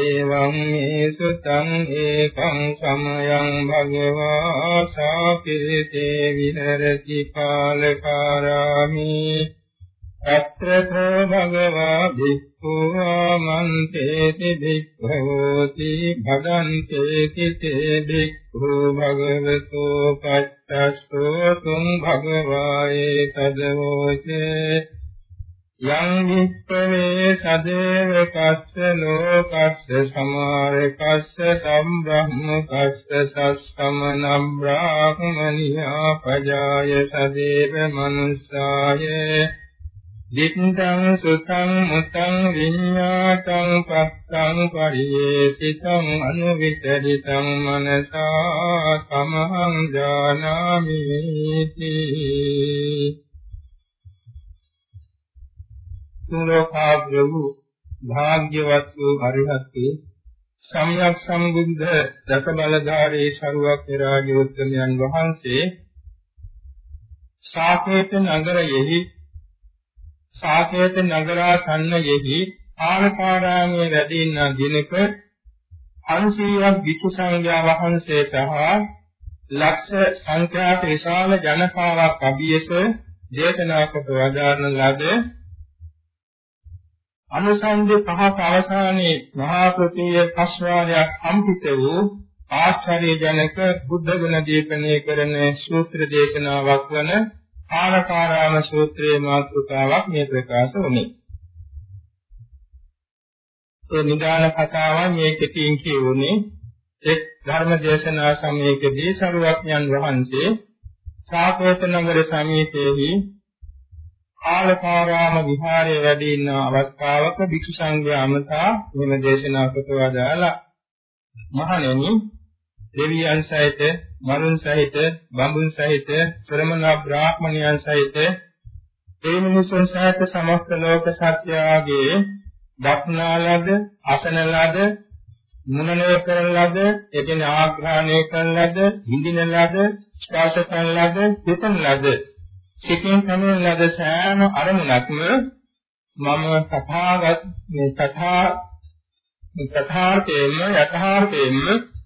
එවං මේසු තං ඒකං සමයං භගවා සාපිතේ විහෙරති කාලකාරාමි අත්‍රතෝ භගවා භික්ඛු ආමන්තේති භික්ඛවෝති භගන්තේති තේ භික්ඛු භගවතෝ පච්චස්සෝ තුං භගවායේ තදවෝචේ යං වික්ඛවේ සදේව කස්ස ලෝකස්ස සමාරකස්ස සම්බ්‍රහ්මකස්ස සස්සමන බ්‍රාහ්මනියා පජාය සදේව මනුස්සායේ. දිත්තං සුතං මුතං විඤ්ඤාතං පත්තං පරියේසිතං අනුවිතරිතං මනසා සමහං ජානාමි තුලෝකාග්‍ර වූ භාග්‍යවත් වූ අරිහත්ත්වයේ සම්්‍යක් සම්බුද්ධ දස බලධාරී ශරුවක් රාජෝත්තමයන් වහන්සේ සාකේත නගරයෙහි සාකේත නගරාසන්නයෙහි ආලකාරාමයේ වැඩ ඉන්න දිනක 500ක් විසු සංඝයා වහන්සේ සහ ලක්ෂ සංඛ්‍යාත විශාල ජනකාවක් අභියස දේශනා කොට වදාරන ලද අනුසන්දේ පහක අවසානයේ මහා කෘතිය පස්වාරයක් අම්පිත වූ ආචාර්යජනක බුද්ධ ගුණ දීපනය කරන සූත්‍ර දේශනාවක් වන ආලකාරාම සූත්‍රයේ මාතෘකාවක් මේ ප්‍රකාශ වුණේ. ඒ නිදාන කතාවන් මේ කෙටියෙන් කියවුනේ එක් ධර්ම දේශනා සමයකදී සරුවඥන් වහන්සේ සාකේත නගර සමීපයේහි ආලකාරාම විහාරයේ වැඩ ඉන්න අවස්ථාවක භික්ෂු සංඝයා අමතා මෙම දේශනා කොට වදාලා මහණෙනි දෙවියන් සහිත මරුන් සහිත බඹුන් සහිත ශ්‍රමණ බ්‍රාහ්මණයන් සහිත ඒ මිනිසුන් සහිත සමස්ත ලෝක සත්‍යයේ දක්නාලද අසනලද මුනනය කරන ලද එකින ආග්‍රහණය කරන ලද හිඳින ලද ස්පර්ශ කරන ලද හිතන ලද සිතින් කමන ලද සෑම අරමුණක්ම මම තථාගත මේ තථා තථාර්ථයෙන්ම යථාර්ථයෙන්ම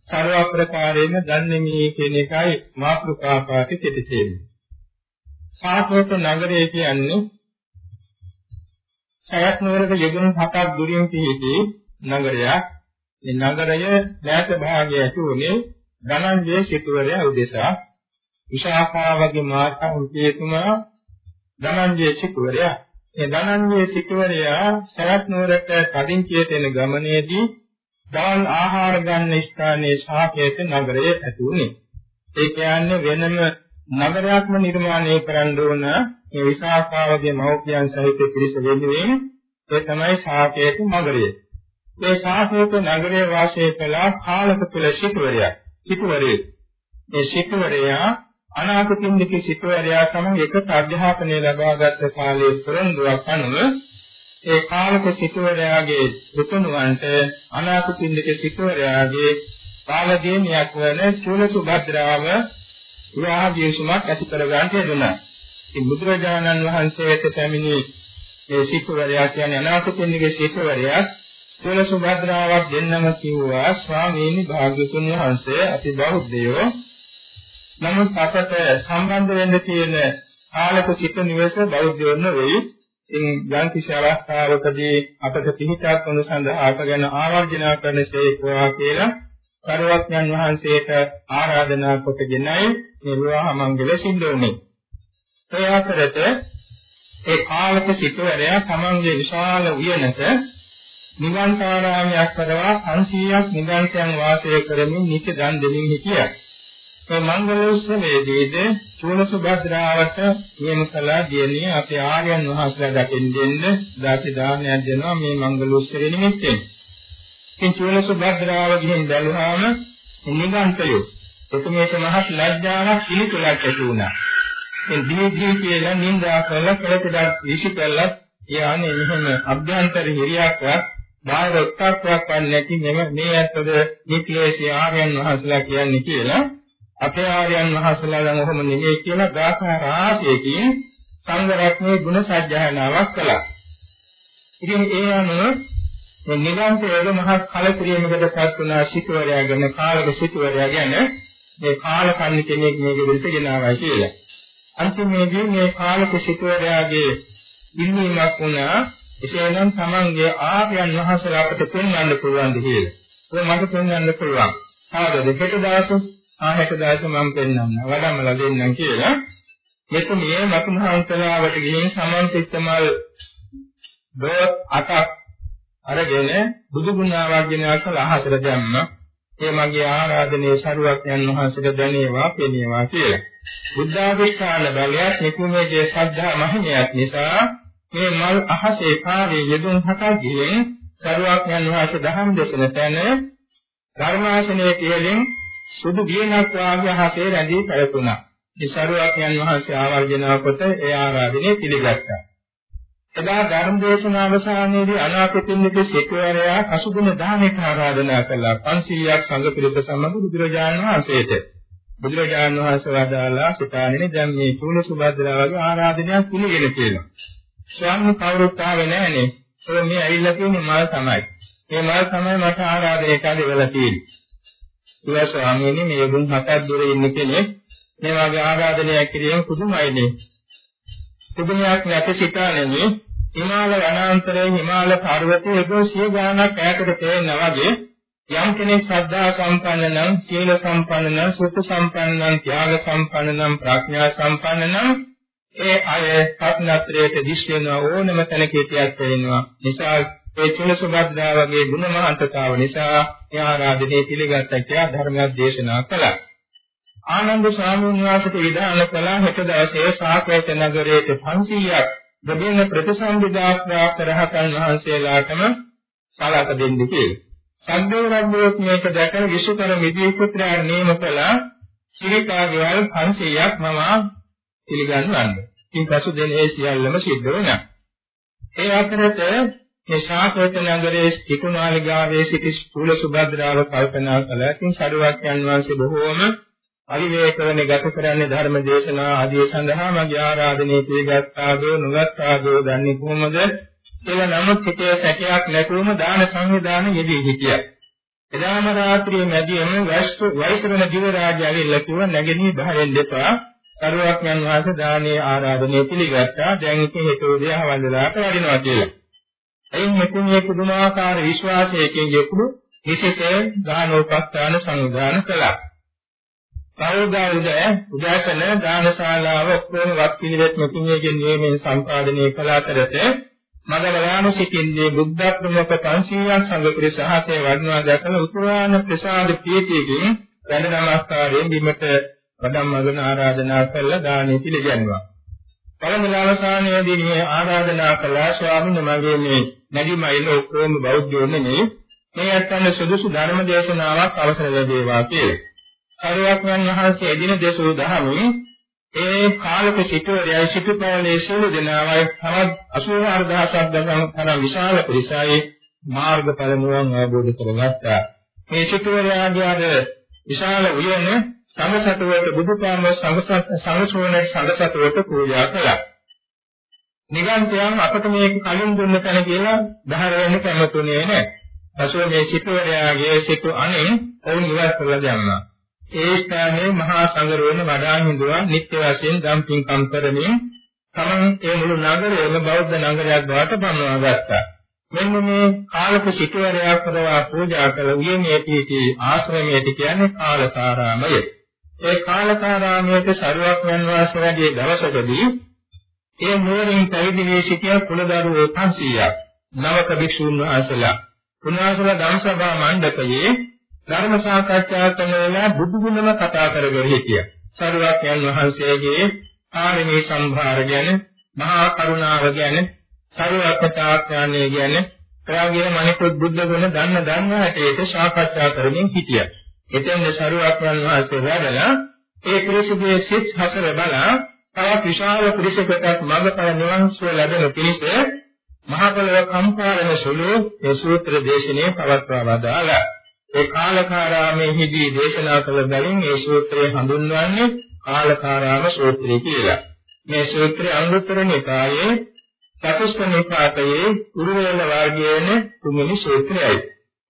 සර්ව ප්‍රකාරයෙන්ම දන්නේ මේ කියන එකයි මාතෘකා පාඨ කෙටිසෙන්නේ. සාකෝත නගරය කියන්නේ සයත් නුවරක යෙදුණු හතක් දුරින් පිහිටි නගරයක්. මේ නගරය නැත භාගයේ ඇති වුණේ ධනංජය සිටුවරයා උදෙසා විශාඛා වගේ මාතා උපේතුමා ධනංජය සිටුවරයා ඒ ධනංජය සිටුවරයා සයත් නුවරට කදින්චියට එන ගමනේදී දවල් ආහාර ගන්න ස්ථානයේ ශාකේත නගරයේ ඇති වුණේ. ඒ කියන්නේ වෙනම නගරයක්ම නිර්මාණය කරන්න ඕන මේ විසාකාවගේ මෞඛ්‍යයන් සහිත පිරිස වෙනුවෙන් ඒ තමයි ශාකේත නගරය. මේ ශාකේත නගරයේ වාසය කළ කාලක තුල සිටුවරයා. සිටුවරේ. මේ සිටුවරයා අනාථපිණ්ඩික සිටුවරයා සමග එකට අධ්‍යාපනය ලබාගත් කාලයේ පෙරඳුවක් අනුව ඒ කාලක සිටුවරයාගේ පුතුණුවන්ට අනාථපිණ්ඩික සිටුවරයාගේ කාලදීනියක් වන චූලසුභද්‍රාව විවාහ විසුමක් ඇති කර ගන්නට යෙදුණා. ඉතින් බුදුරජාණන් වහන්සේට පැමිණි මේ සිටුවරයා කියන්නේ අනාථපිණ්ඩික සිටුවරයා චූලසුභද්‍රාවක් දෙන්නම කිව්වා ස්වාමීනි භාග්‍යතුන් වහන්සේ අපි බෞද්ධයෝ නමුත් අපට සම්බන්ධ වෙන්න තියෙන කාලක සිට නිවස බෞද්ධයෝ නෙවෙයි ඉතින් යම් කිසි අවස්ථාවකදී අපට පිහිටක් වනු සඳහා අප ගැන ආවර්ජනා කරන ශේක්වා කියලා පරවත්යන් වහන්සේට ආරාධනා කොටගෙනයි මේ විවාහ මංගල සිද්ධ වුනේ. ඒ අතරත ඒ කාලක සිටවරයා තමන්ගේ විශාල උයනට නිගන්ඨාරාමයක් කරවා 500ක් නිගන්ඨයන් වාසය කරමින් නිත්‍ය දන් දෙමින් හිටියා. මේ මංගල උත්සවයේදීද චූලසුභද්‍රාවට නියම කළා දියණිය අපේ ආර්යයන් වහන්සේලා දකින්න දෙන්න දාති දානයක් දෙනවා මේ මංගල උත්සවයේ නිමිත්තෙන්. ඉතින් චූලසුභද්‍රාව ගිහින් බැලුවාම නිගන්ඨයෝ එතුමියට මහත් ලැජ්ජාවක් පිළිතුලක් ඇති වුණා. ඒ දී දී කියලා නින්දා කළා කළකඩක් විසි කළා යානේ මෙහෙම අභ්‍යන්තර හිරියක්වත් බාහිර උත්තරයක් වන්නේ නැති මෙම මේ ඇත්තද නික්ලේශී ආර්යයන් වහන්සේලා කියන්නේ කියලා අපේ ආර්යයන් වහන්සේලා නම් ඔහොම නෙමෙයි කියලා ගාථා රාශියකින් සංඝ රත්නයේ ගුණ සජ්ජායනාවක් කළා. ඉතින් ඒ අනුව මේ නිගන්ඨයේ මහත් කලකිරීමකට පත් වුණ සිටුවරයා ගැන කාලක සිටුවරයා ගැන මේ කාලකන්ණි කෙනෙක් මේක විශ්ගෙන ආවයි කියලා. අන්තිමේදී මේ කාලක සිටුවරයාගේ ඉල්ලීමක් වුණා එසේනම් තමන්ගේ ආර්යයන් වහන්සේලා අපට පෙන්වන්න පුළුවන්ද කියලා. ඒක මට පෙන්වන්න පුළුවන්. ආවද හෙට දවස ආ හෙට දවස මම පෙන්වන්න. වඩම්මලා දෙන්නම් කියලා. මෙතුමිය මතුමහන්සලාවට ගිහින් සමන්තිත්තමල් දොස් අටක් අරගෙන බුදු ගුණාවක් ගෙනල්ලා අහසට දැම්මා. ඒ මගේ ආරාධනයේ සරුවක් යන වහන්සේට දැනේවා පෙනේවා කියලා. බුද්ධාධිෂ්ඨාන බලයක් නිකුමේගේ ශ්‍රද්ධා මහිමයක් නිසා මේ මල් අහසේ කාර්යය යෙදුන් හතක් ගිහින් සරුවක් යන වහන්සේ දහම් දෙසන තැන ධර්මාසනයේ කියලින් සුදු වියනක් වාගේ අහසේ රැඳී පැවතුණා. මේ සරුවක් යන වහන්සේ ආවර්ජනා කොට ඒ ආරාධනය පිළිගත්තා. එදා ධර්ම දේශනාව අවසානයේදී අනාථපිණ්ඩික සිටුවරයා කසුගුණ දානයට ආරාධනා කළා 500ක් සංඝ පිරිස සමග බුදුරජාණන් වහන්සේට. බුදුරජාණන් වහන්සේ වදාලා සිතානේ දැන් මේ චූල සුභද්‍රා වගේ ආරාධනයක් පිළිගෙන කියලා. ස්වාමීන් කවුරුත් ආවේ නැහනේ. ඒ මේ ඇවිල්ලා තියෙන්නේ මල් තමයි. මේ මල් තමයි මට ආරාධනය කළේ තියෙන්නේ. ඊවා ස්වාමීනි මේ ගුණ හතක් දුර ඉන්න කෙනෙක් මේ වගේ ආරාධනයක් කිරීම පුදුමයිනේ. පුදුමයක් නැති සිතානේ හිමාල වනාන්තරයේ හිමාල පර්වතයේ එක සිය ගානක් ඈතට පේනා වගේ යම් කෙනෙක් ශ්‍රද්ධා සම්පන්න නම් සීල සම්පන්න නම් සුඛ සම්පන්න නම් ත්‍යාග සම්පන්න නම් ප්‍රඥා සම්පන්න නම් ඒ අය සත්‍යත්‍රයට දිස් වෙන ඕනම තැනක හිටියක් වෙනවා නිසා ඒ චුල සුබද්දා වගේ ගුණමහන්තතාව නිසා ඒ ආරාධනය පිළිගත්තා කියලා ධර්මයක් දේශනා කළා ආනන්ද ස්වාමීන් වහන්සේට විධාන කළා හෙට දවසේ සාකේත නගරයේ 500ක් දෙබින ප්‍රතිසම්පදා ප්‍රාප්ත රහතන් වහන්සේලාටම සලක දෙන්න කියලා. සද්දේව රජුත් මේක දැකලා විසුකර මිදී පුත්‍රයා නියම කළා ශිරිකාගේවල් 500ක් මම පිළිගන්නවන්න. ඉන් පසු දෙනේ සියල්ලම සිද්ධ වුණා. ඒ අතරත මේ ශාකේත නගරයේ තිකුණාලිගාවේ සිටි ස්ථූල සුභද්‍රාව කල්පනා කළා. ඉතින් සරුවක් යන වහන්සේ බොහෝම අවිවේකවන ගත කරන්නේ ධර්ම දේශනා ආදී සඳහා මගේ ආරාධනය පිළිගත්තාදෝ නුගත්තාදෝ දන්නේ කොහොමද කියලා නමුත් හිතේ සැකයක් නැතුවම දාන සංවිධානය යෙදී හිටියා. එදාම රාත්‍රියේ මැදියම වෛශ්‍රවණ දිව රාජය ඇවිල්ලා කිව්වා නැගෙනී බහරෙන් දෙපා කරුවක් යන වාස දානේ ආරාධනය පිළිගත්තා. දැන් ඉතින් හිතෝ දෙය හවල්ලාට වඩිනවා කියලා. එයින් මෙතුමිය පුදුමාකාර විශ්වාසයකින් යුතුව විශේෂ දානෝපස්ථාන සංවිධානය කළා. කවදා උදය උදෑසන දානශාලාව ඔක්කොම වත් පිළිවෙත් මෙතුමියගේ නියමයෙන් සම්පාදනය කළ අතරත මගවලාන සිටින්නේ බුද්ධ ප්‍රමුඛ 500ක් සංඝ පිරිස අහසේ වඩනවා දැකලා උතුරාණ ප්‍රසාද පීඨියකින් වැඩ නමස්කාරයෙන් බිමට වඩම් මගන ආරාධනා කළා දානෙ පිළිගන්නවා. පළමුව අවසානයේදී මේ ආරාධනා කළා ස්වාමීන් මගේ මේ නැගිමයිල ඔක්කොම බෞද්ධයෝ නෙමෙයි මේ අත්යන් සුදුසු ධර්ම දේශනාවක් අවසර ලැබේවා කියලා. සරුවක්යන් වහන්සේ එදින දේශෝ දහමින් ඒ කාලක සිටුවරයයි සිටුපාලේ සියලු දෙනාවයි තවත් 84000ක් දක්වන තරම් විශාල පිරිසයි මාර්ගඵල නිවන් අවබෝධ කරගත්තා. මේ සිටුවරයාගේ අර විශාල උයන සංඝසතුවට බුදුපාම සංඝසෝණේ සංඝසතුවට පූජා කළා. නිගන්තයන් අපට මේක කලින් දුන්න තැන කියලා දහර වෙන්න කැමතුනේ නැහැ. පසුව මේ සිටුවරයාගේ සිටු අනෙන් ඔවුන් ඉවත් කරලා දැම්මා. ඒ ස්ථානයේ මහා සංඝරෝණ වඩා හිඳුවා නිත්‍ය වශයෙන් දම් පින්කම් කරමින් තමන් ඒ මුළු නගරයම බෞද්ධ නගරයක් බවට පන්වා ගත්තා. මෙන්න මේ කාලක සිටුවරයා කරවා පූජා කළ උයනේ පිහිටි ආශ්‍රමයේ කියන්නේ කාලකාරාමය. ඒ කාලකාරාමයේ සරුවක්යන් වාසය වැඩි දවසකදී ඒ නුවරින් පැවිදි වී සිටිය කුලදරුවෝ 500ක් නවක භික්ෂුන් වහන්සේලා උන්වහන්සේලා ධම්සභා මණ්ඩපයේ ධර්ම සාකච්ඡා කරන වෙලාව බුදු ගුණම කතා කරගෙන හිටියා. සරුවක්යන් වහන්සේගේ ආරමී සම්භාර ගැන, මහා කරුණාව ගැන, සරුවක්තාඥානය ගැන, ප්‍රාගින මනිකුත් බුද්ධ ගුණ දන්න දන්න හැටියට සාකච්ඡා කරමින් හිටියා. එතෙන් සරුවක්යන් වහන්සේ වැඩලා ඒ පිරිසගේ සිත් හසර බලා තවත් විශාල පිරිසකට මඟපල නිවන් සුව ලැබෙන පිණිස මහා පොළව කම්පාරණ සුළු ඒ සූත්‍ර දේශනේ පවත්වා වදාළා. ඒ කාලකාරාමේහිදී දේශනා කළ බැවින් ඒ සූත්‍රය හඳුන්වන්නේ කාලකාරාම සූත්‍රය කියලා. මේ සූත්‍රය අනුත්තර නිකායේ චතුස්ක නිපාතයේ උරුවේල වර්ගයේන තුන්වෙනි සූත්‍රයයි.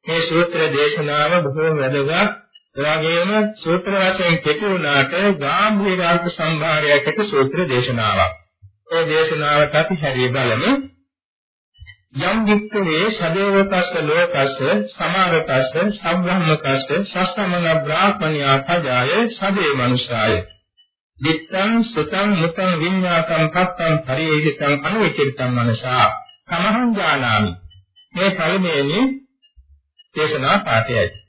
මේ සූත්‍ර දේශනාව බොහෝ වැදගත් එවාගෙම සූත්‍ර වශයෙන් කෙටි වුණාට ගාම්භීර අර්ථ සම්භාරයකට සූත්‍ර දේශනාවක්. ඒ දේශනාවට අපි හැරී බලමු. යම් වික්කවේ සදේවකස්ස ලෝකස්ස සමාරතස්ස සම්බ්‍රහ්මකස්ස සස්සමන බ්‍රාහ්මණයා පජාය සදේ මනුෂාය දිත්තං සුතං මුතං විඤ්ඤාතං පත්තං පරිේහිතං අනුචිතං මනසා සමහං ඥානාමි මේ පළමුවෙනි දේශනා පාඨයයි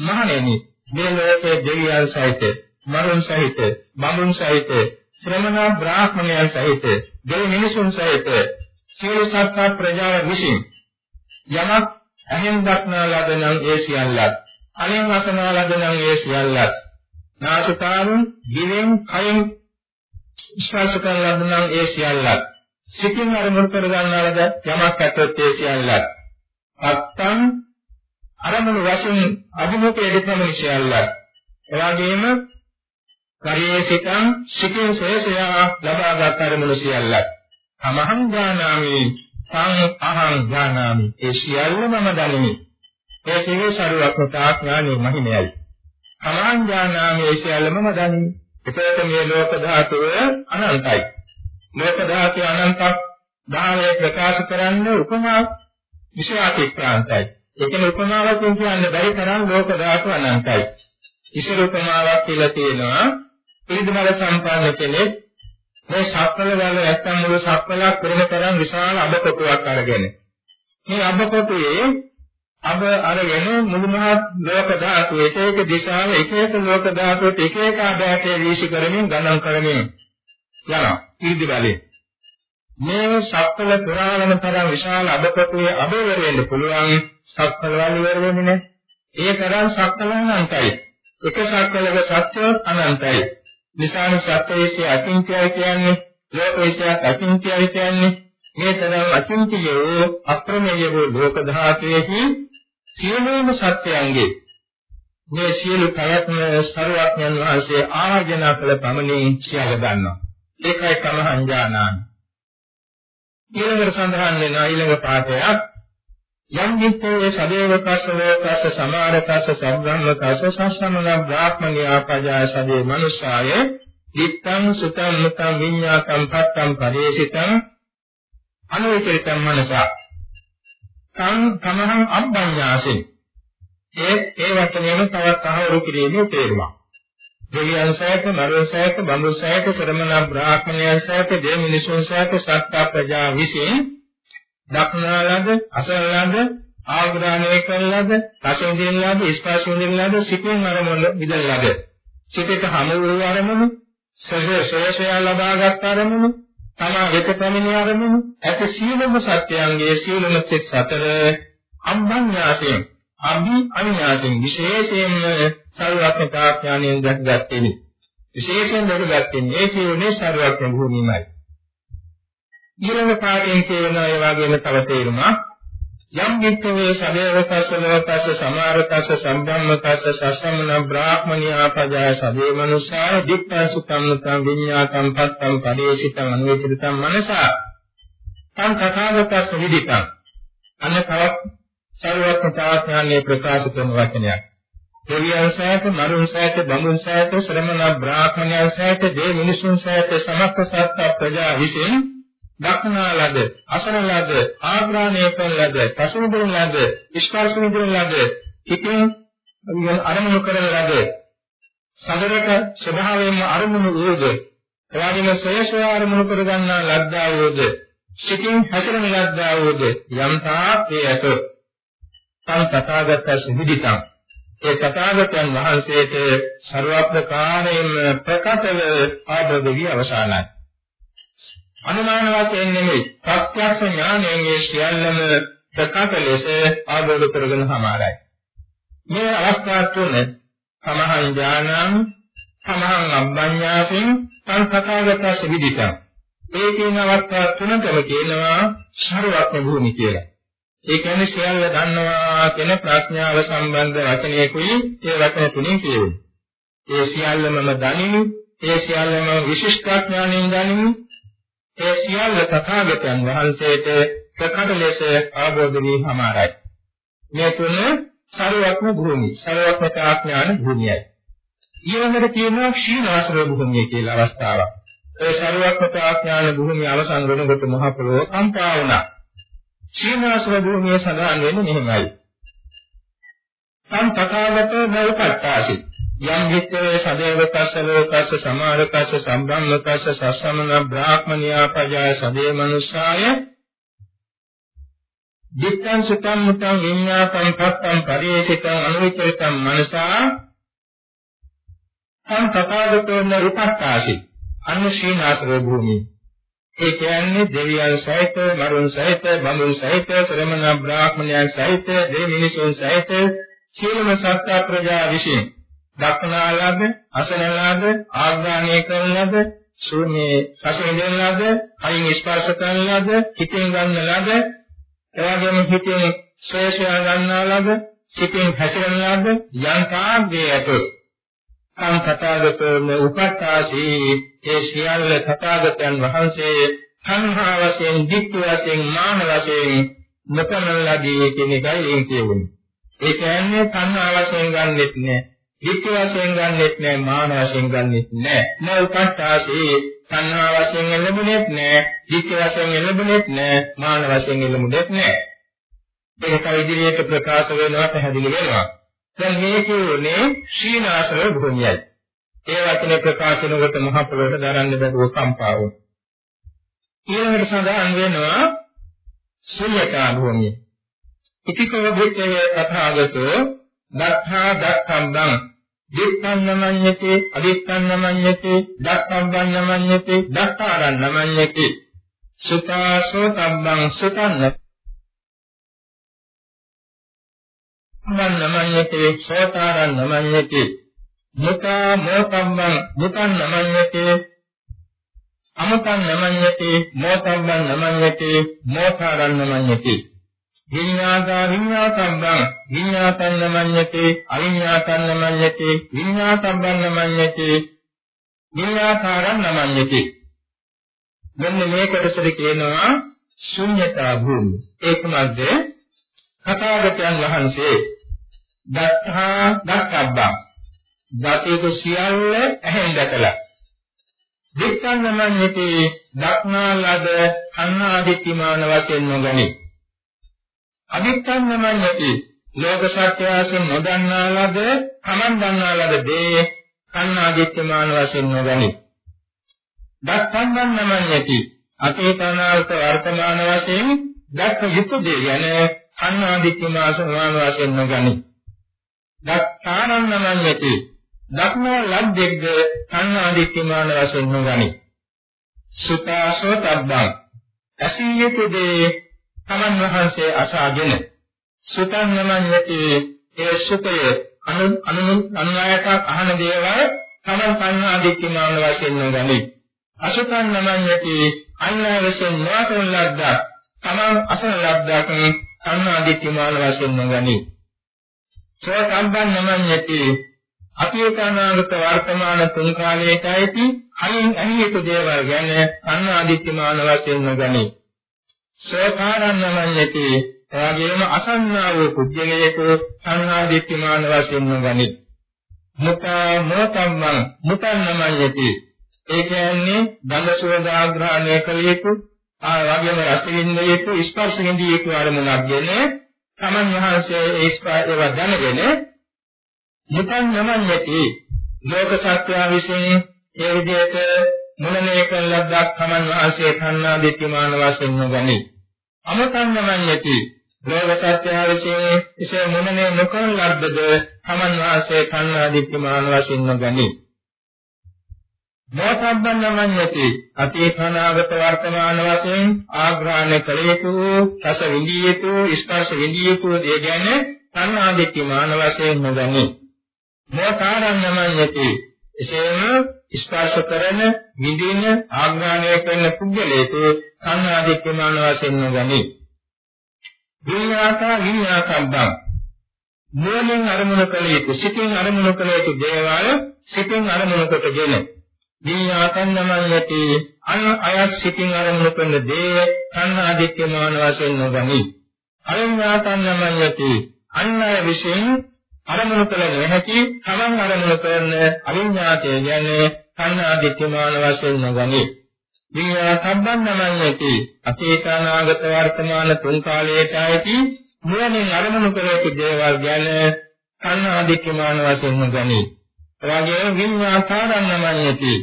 මහණෙනි මේ ලෝකයේ දෙවියන් සහිත මරුන් සහිත බඹුන් සහිත ශ්‍රමණ බ්‍රාහ්මණයන් සහිත දෙවි මිනිසුන් සහිත සියලු සත්ත්ව ප්‍රජාව විසින් යමක් ඇහෙන් දක්නා ලද නම් ඒ සියල්ලත් කනෙන් අසනා ලද නම් ඒ සියල්ලත් නාසකාරුන් දිවෙන් කයෙන් ස්පර්ශ කරන ලද නම් ඒ සියල්ලත් සිතින් අරමුණු කර ගන්නා ලද යමක් ඇතොත් ඒ සියල්ලත්. අත්තං අරමුණු වශයෙන් අභිමුඛයේ දෙපම සියල්ලත් එවාගෙම කරේ සිතං සිතින් සේසයා ලබාගත් අරමුණු සියල්ලත් තමහං ඥානාමි සං අහං ඥානාමි. ඒ සියල්ල මම දනිමි. ඒ කිව්වේ සරුවක්තා ඥානෙ මහිමයයි. තමහං ඥානාමි ඒ සියල්ල මම දනිමි. එතකොට මේ ලෝක ධාතුව අනන්තයි. ලෝක ධාතුව අනන්තක් ධාවය ප්‍රකාශ කරන්නේ උපමා විශේෂාතික්‍රාන්තයි ඒ කියන්නේ උපමාවක් කියන්න බැරි තරම් ලෝක ධාතුව අනන්තයි. ඉසර උපමාවක් කියලා තියෙනවා. පිළිදමල සම්පන්න කෙනෙක් මේ සක්වල වල නැත්තම් මුළු සක්වලක් පෙරෙන තරම් විශාල අබ කොටුවක් අරගෙන. මේ අබ කොටුවේ අබ අරගෙන මුළු මහත් ලෝක ධාතු එක එක දිශාව එක එක ලෝක ධාතුවට එක එක ආදායතේ වීසි කරමින් ගණන් කරමින් යනවා. ඉර්ධි බලේ මේ සක්වල පුරාණන තරම් විශාල අබ කොටුවේ අබ ඉවර වෙන්න පුළුවන් සක්වල වල ඉවර වෙන්නේ නැහැ. ඒ තරම් සක්වල අනන්තයි. එක සක්වලක සත්‍ය අනන්තයි. නිසාන සත්‍යයේ අචින්ත්‍යය කියන්නේ ලෝකයේ අචින්ත්‍යය කියන්නේ. මේ තරම් අචින්ත්‍යය අප්‍රමේය වූ ලෝක ධාතයේහි සියලුම සත්‍යයන්ගේ මේ සියලු ප්‍රයත්න සරුවඥන් වහන්සේ ආර්ජන කළ පමණින් සියල්ල ගන්නවා ඒකයි තමහං ඥානාන ඊළඟට සඳහන් වෙන ඊළඟ පාඩයක් යම් විත්තේ සදේවකස්ස ලෝකස්ස සමාරකස්ස සම්බ්‍රහ්මකස්ස සස්සමන බ්‍රාහ්මණියා පජා සදේ මනුසාය දිත්තං සුතං මුතං විඤ්ඤාතං පත්තං පරේසිතං අනුවිචරිතං මනසා. තං තමහං අබ්බඤ්ඤාසෙන්. ඒ ඒ වචනයම තවත් අහවරු කිරීමේ තේරුමක්. දෙවියන් සෑත නරයන් සෑත බඹුන් සෑත ශ්‍රමණ බ්‍රාහ්මණයන් සෑත දෙවි මිනිසුන් සෑත සත්ත්ව ප්‍රජා විසින් දක්නා ලද අසන ලද ආග්‍රහණය කළ ලද රස විඳින ලද ස්පර්ශ විඳින ලද සිතින් අරමුණ විදල් ලද. සිතේට හමු වූ අරමුණ සසසය ලබාගත් අරමුණ තමා වෙත පැමිණි අරමුණ ඇත සීලම සත්‍යයන්ගේ සීලම සිත් සතර අම්බඤ්ඤාසයෙන් අභි අඤ්ඤාසයෙන් විශේෂයෙන්ම සර්වඥතා ඥානයෙන් දැක්ගත්තේ විශේෂයෙන් දැකගත්තේ මේ කියුනේ සර්වඥ භූමියමයි ඊළඟ පාඩයෙන් කියන ඒ වගේම තව තේරුමක්. යම් වික්කවේ සදේවකස්ස ලෝකස්ස සමාරකස්ස සම්බ්‍රහ්මකස්ස සසමන බ්‍රාහ්මණී ආපජාය සදේ මනුෂාය දික්ඛසු කම්මතං විඤ්ඤාතං පත්තං පදේශිතං අනුවිතං මනසා. තං තථාගතස්ස විදිතං. අන්න තවත් සර්වඥතාඥානයේ ප්‍රකාශ කරන වචනයක්. දෙවියන් සෑත මරුන් සෑත බඹුන් සෑත ශ්‍රමණ බ්‍රාහ්මණයන් සෑත දේ මිනිසුන් සෑත සමස්ත සත්ත්ව ප්‍රජා විසින් දක්නා ලද අසන ලද ආග්‍රහණය කරන ලද පසුබිම් ලද ස්පර්ශ විඳින ලද ඉතින් අරමුණු කරන ලද සදරක ස්වභාවයෙන්ම අරමුණු වූද එවාගෙම සයසෝ අරමුණු කර ගන්නා ලද්දා වූද සිතින් හැතරන ලද්දා වූද යම්තා ඒ ඇත. තන් තථාගතස් විදිතං ඒ තථාගතයන් වහන්සේට ਸਰවප්‍රකාරයෙන්ම ප්‍රකටව ආභව වී අවසానයි. අනුමාන වශයෙන් නෙමෙයි ප්‍රත්‍යක්ෂ ඥානයෙන් ඒ සියල්ලම ප්‍රකට ලෙස ආභව කරගෙන සමාරයි. මේ අවස්ථා තුන සමහන් ඥානං සමහන් අබ්බඤ්ඤාසින් සංඛතාගත සිවිදිතා. මේ කියන අවස්ථා තුනකම කියනවා ਸਰවඥ භූමි කියලා. ඒ කියන්නේ සියල්ල දන්නවා කියන ප්‍රඥාව සම්බන්ධ වචනයකුයි ඒ වචන තුنين කියවෙන්නේ. ඒ සියල්ලමම දනිනු, ඒ සියල්ලම විශිෂ්ටඥාණයෙන් දනිනු, ඒ සියල්ල තථාගතයන් වහන්සේට ප්‍රකට ලෙස ආબોධ වී හමාරයි. මේ තුන සරුවක්ම භූමි, සරුවක්මතාඥාන භූමියයි. ඊළඟට තියෙනවා ශීලාසර භූමිය කියලා අවස්ථාවක්. ඒ සරුවක්මතාඥාන භූමිය අවසන් වෙනකොට මහ පොළොව කම්පා වුණා. ශීලාසන භූමිය සඳහන් වෙන්නේ මෙහෙමයි. තම් තථාගත නෞකට්ටාසි යම් විත්තේ සදේවකස්ස ලෝකස්ස සමාරකස්ස සම්බ්‍රාහ්මකස්ස සස්සමන බ්‍රාහ්මනියා පජාය සදේ මනුස්සාය. දිත්තං සුතං මුතං විඤ්ඤාතං පත්තං පරිේශිතං අනුවිචරිතං මනසා. තං තථාගතෝන රූපත්තාසි අනුශීනාසර භූමි ඒ කියන්නේ දෙවියන් සහිත මරුන් සහිත බඹුන් සහිත ශ්‍රමණ බ්‍රාහ්මණයන් සහිත දෙවි මිනිසුන් සහිත සියලුම සත්‍ය ප්‍රජා විසින් දක්නාලද අසනලාද ආග්‍රහණය කරනලද ශූන්‍ය සසෙන්දෙනලද අයින් ස්පර්ශ කරනලද හිතෙන් ගන්නලද එවැගේම හිතෙන් ශ්‍රේෂය ගන්නලද සිතෙන් හැසිරෙනලද යන්තාග්ගේයට සම් තථාගතෝම උපට්ඨාසී ඒ සියල්ල තථාගතයන් වහන්සේ සංහා වශයෙන්, ධිට්ඨ වශයෙන්, මාන වශයෙන් නොකරන ලදී කියන එකයි එයින් කියවෙන්නේ. ඒ කියන්නේ සංහා වශයෙන් ගන්නෙත් නෑ, ධිට්ඨ වශයෙන් ගන්නෙත් නෑ, මාන වශයෙන් ගන්නෙත් නෑ. නෝ උපට්ඨාසී සංහා වශයෙන් එළඹුණෙත් නෑ, ධිට්ඨ වශයෙන් එළඹුණෙත් නෑ, මාන වශයෙන් එළඹුණෙත් නෑ. ඒක ඉදිරියට ප්‍රකාශ වෙනවා පැහැදිලි වෙනවා. දැන් මේ කියන්නේ ශීනාසන භූමියයි. ඒ වචනේ ප්‍රකාශ වෙනකොට මහ පොළොවට දරන්න බැරුව කම්පා වුණා. ඊළඟට සඳහන් වෙනවා ශුන්‍යතා භූමිය. ඉතිකෝ භූතේ තථාගතෝ දත්තා දත්තම්බං. දිත්තං නමඤ්ඤති අදිත්තං නමඤ්ඤති දත්තම්බං නමඤ්ඤති දත්තාරං නමඤ්ඤති සුතාසෝ තම්බං සුතන්න මන් නමඤ්ඤති සෝතාරං නමඤ්ඤති මුතා මොතම්බං මුතං නමඤ්ඤති. අමතං නමඤ්ඤති මොතම්බං නමඤ්ඤති මොතාරං නමඤ්ඤති. විඤ්ඤාතා විඤ්ඤාතම්බං විඤ්ඤාතං නමඤ්ඤති අවිඤ්ඤාතං නමඤ්ඤති විඤ්ඤාතම්බං නමඤ්ඤති විඤ්ඤාතාරං නමඤ්ඤති. මෙන්න මේ කොටසට කියනවා ශුන්‍යතා භූමිය. ඒකමද තථාගතයන් වහන්සේ දත්තා දක්කබ්බා දතේක සියල්ල ඇහෙන් දැකලා. දික්කන්නමන්ති දක්නාලද අන්නාදිත්‍යමාන වශයෙන් නොගනි. අදික්කන්නමන්ති ලෝක සත්‍යයෙන් නොදන්නාලද තමන් දන්නාලද දේ අන්නාදිත්‍යමාන වශයෙන් නොගනි. දක්කන්නමන්ති අතීතනාල්ත වර්තමාන වශයෙන් දක්ක යුතු දේ යන අන්නාදිත්‍යමාන වශයෙන් නොගනි. දක්කානන්නමන්ති දක්නා ලද්දෙක්ද සංනාදිත්‍යමාන වශයෙන් නොගනි. සුතාසෝ තබ්බං අසීයතුදේ තමන් වහන්සේ අසාගෙන සුතං නමඤ්ඤති ඒ සුතය අනු අනු අනුයායට අහන දේවල් තමන් සංනාදිත්‍යමාන වශයෙන් නොගනි. අසුතං නමඤ්ඤති අන්නාවසෙන් නොඅසන ලද්දක් තමන් අසන ලද්දක් සංනාදිත්‍යමාන වශයෙන් නොගනි. සෝ තබ්බං නමඤ්ඤති අතීතනාගත වර්තමාන තුන් කාලයට ඇති කලින් ඇහිතු දේවල් ගැන අන්නාදිත්‍යමාන වශයෙන් නොගනි. සෝකාරන්නමඤ්ඤති එවාගේම අසන්නා වූ කුජලයේක අන්නාදිත්‍යමාන වශයෙන් නොගනි. මුතා මොතම්මං මුතන්නමඤ්ඤති ඒ කියන්නේ ගන්ධ සෝදාග්‍රහණය කළ යුතු ආ වගේම රස විඳින යුතු ස්පර්ශ විඳින යුතු අරමුණක් ගෙන තමන් වහන්සේ ඒ ස්පර්ශ ඒවා දැනගෙන නිකන් නමන්නේටි ලෝක සත්‍ය විසින් ඒ විදිහට මොනනේ කළ ලද්දක් තමන් වාසයේ කන්නා දෙත්‍යමාන වශයෙන් නොගනි. අමතන් නමන්නේටි ලෝක සත්‍ය විසින් එසේ මොනනේ නොකළ ලද්දද තමන් වාසයේ කන්නා දෙත්‍යමාන වශයෙන් නොගනි. මොතබ්බන් නමන්නේටි අතීතනාගත වර්තමාන වශයෙන් ආග්‍රහණය කළ යුතු රස විඳිය යුතු ස්පර්ශ විඳිය යුතු දේ ගැන කන්නා දෙත්‍යමාන වශයෙන් නොගනි. මොකාරන්නමඤ්ඤති එසේම ස්පර්ශ කරන විඳින ආග්‍රහණය කරන පුද්ගලයෙකු සංආදිත්‍යමාන වශයෙන් නොගනි. විඤ්ඤාතා විඤ්ඤාතබ්බං මූලෙන් අරමුණු කළ යුතු සිතින් අරමුණු කළ යුතු දේවල් සිතින් අරමුණු කොටගෙන විඤ්ඤාතන්නමඤ්ඤති අන අයත් සිතින් අරමුණු කරන දේ තණ්හාදිත්‍යමාන වශයෙන් නොගනි. අවිඤ්ඤාතන්නමඤ්ඤති අන් අය විසින් අරමුණු කළ නොහැකි තමන් අරමුණු කරන අවිඤ්ඤාතය කියන්නේ තණ්හාදිත්‍යමාන වශයෙන් නොගනි. විඤ්ඤාතබ්බන්නමඤ්ඤති අතීතානාගත වර්තමාන තුන් කාලයට ඇති නුවණින් අරමුණු කළ යුතු දේවල් ගැන තණ්හාදිත්‍යමාන වශයෙන් නොගනි. එවාගේ විඤ්ඤාතාරන්නමඤ්ඤති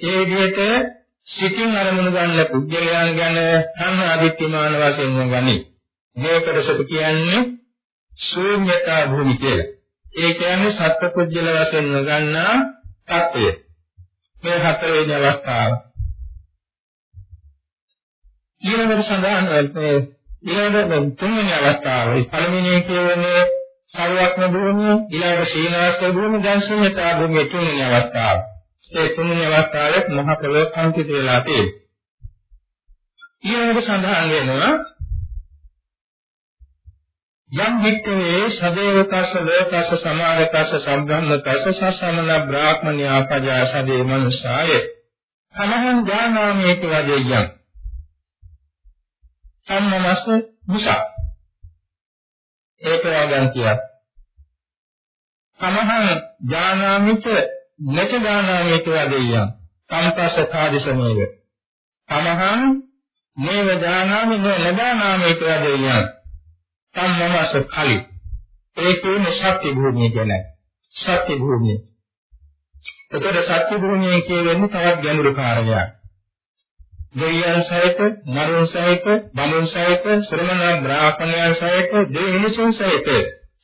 ඒ විදිහට සිතින් අරමුණු ගන්න පුද්ගලයන් ගැන සංආදිත්‍යමාන වශයෙන් ගනි. මේකටසතු කියන්නේ ශූන්‍යතා භූමි කියලා. ඒ කියන්නේ සත්පුද්ගල වශයෙන් ගන්නා තත්ත්වය. මේ හතරවෙනි අවස්ථාව. ඊළඟට සඳහන් මේ ඊළඟ තුන්වෙනි අවස්ථාව. පළවෙනි කියවනේ සර්වඥ භූමිය, ඊළඟ සීනාස්ත භූමිය, දැන් ශූන්‍යතා භූමිය තුන්වෙනි අවස්ථාව. ඒ තුන්වෙනි අවස්ථාවේ මහ පොළොව සංකිත වෙලා තියෙනවා. ඊළඟට සඳහන් වෙනවා යම් වික්කවේ සදේවකස ලෝකස සමාගතස සම්බ්‍රහ්මකස සසමන බ්‍රාහ්මණ්‍යා පජා සදේ මනුසාය සමහන් ඥානාමේක වදෙය්‍යං සම්මනස මුසා ඒක වගන් කියක්. සමහන් ඥානාමිත නච දානාමේක වදෙය්‍යං සම්පස්සකාදිසමේව තමහං මේව. දානාමි නදානාමේක වදෙය්‍යං සම්මමස කලි ඒ කියන්නේ සත්‍ය භූමිය ගැන. සත්‍ය භූමිය. එතකොට සත්‍ය භූමිය කියන්නේ තවත් ගැඹුරු කාරණයක්. දෙවියන් සහිත මරුන් සහිත බමුණු සහිත ශ්‍රමණ බ්‍රාහ්මණයන් සහිත දෙවිනිසුන් සහිත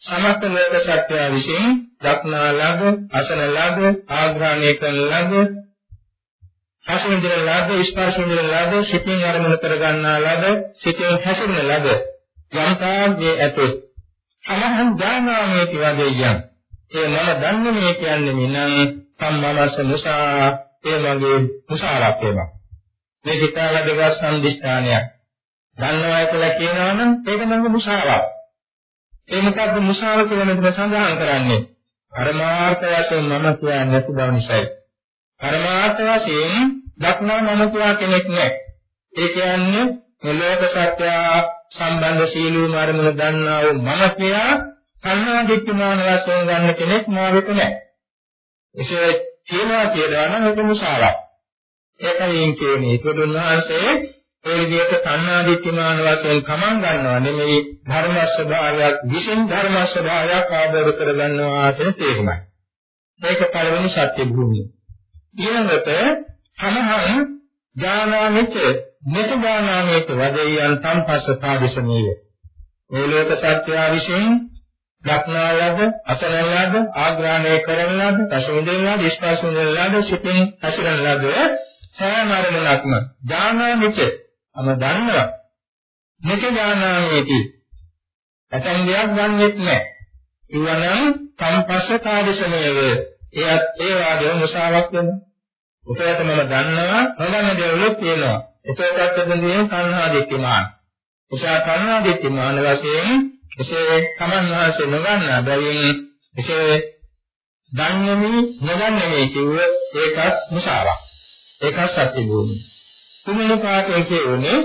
සමස්ත ලෝක සත්‍ය විසින් දක්නා ලද අසන ලද ආග්‍රහණය කරන ලද හසුන්දර ලද ස්පර්ශුන්දර ලද සිතින් අරමුණු කර ගන්නා ලද සිතින් හැසිරෙන ලද යම්තාගේ ඇතොත් සමහන් ඥානාමේ කියවදෙයන් ඒ මම දන්නේ මේ කියන්නේ මිනම් සම්මනස මුසා ඒ මගේ මුසාවක් වේවා මේ හිතාගදගත් සම්දිස්ථානයක් දන්නවා කියලා කියනවා නම් ඒක මගේ මුසාවක් ඒ මොකද්ද මුසාව කියලා මෙතන සඳහන් කරන්නේ? පරමාර්ථ වශයෙන් මම කියන්නේ නැති බව නිසායි. පරමාර්ථ වශයෙන් දක්නා මම කියා කෙනෙක් නැහැ. ඒ කියන්නේ මෙලෝක සත්‍ය සම්බන්ධ සීලූ මාර්ගන දන්නා වූ මම කියා කන්නාදිත්‍යමාන වශයෙන් ගන්න කෙනෙක් මාවෙක නැහැ. එසේ කියනවා කියලා නම් ඒක මුසාවක්. ඒකයි කියන්නේ ඒකදුන් වහන්සේ ඒ විදිහට තණ්හාදිත්‍යමාන වශයෙන් කමං ගන්නවා නෙමෙයි ධර්ම ස්වභාවයක් විසින් ධර්ම ස්වභාවයක් ආબોධ කර ගන්නවා කියන තේරුමයි. මේක පළවෙනි සත්‍ය භූමිය. ඊළඟට තමහං ඥානාමිත මෙත ඥානාමිත වදෙයන් සම්පස්ස පාදිසමේය. මේ ලෝක සත්‍ය විසින් දක්නා ලද අසන ලද ආග්‍රහණය කරන ලද රසවිඳින ලද ස්පර්ශ විඳින ලද සිතින් හැසිරෙන ලද සෑම අරමුණක්ම ඥානාමිත අම දන්නවා. මෙච ඥානාමේති. ඇතන් දෙයක් ගන්නෙත් නැහැ. ඉවනම් සම්පස්ස කාදශමේව. එයත් ඒ වාගේ මුසාවක් වෙනවා. උපයත මම දන්නවා නොදන්න දේවලුත් තියෙනවා. ඒකටත් දෙන්නේ සංහා දෙක්කමාන. උසා සංහා දෙක්කමාන වශයෙන් එසේ තමන් වහන්සේ නොගන්නා බැවින් එසේ දන්නේමි නොදන්නේමි කිව්ව ඒකත් මුසාවක්. ඒකත් සත්‍ය භූමිය. තුන්වෙනි පාඩේ කියුනේ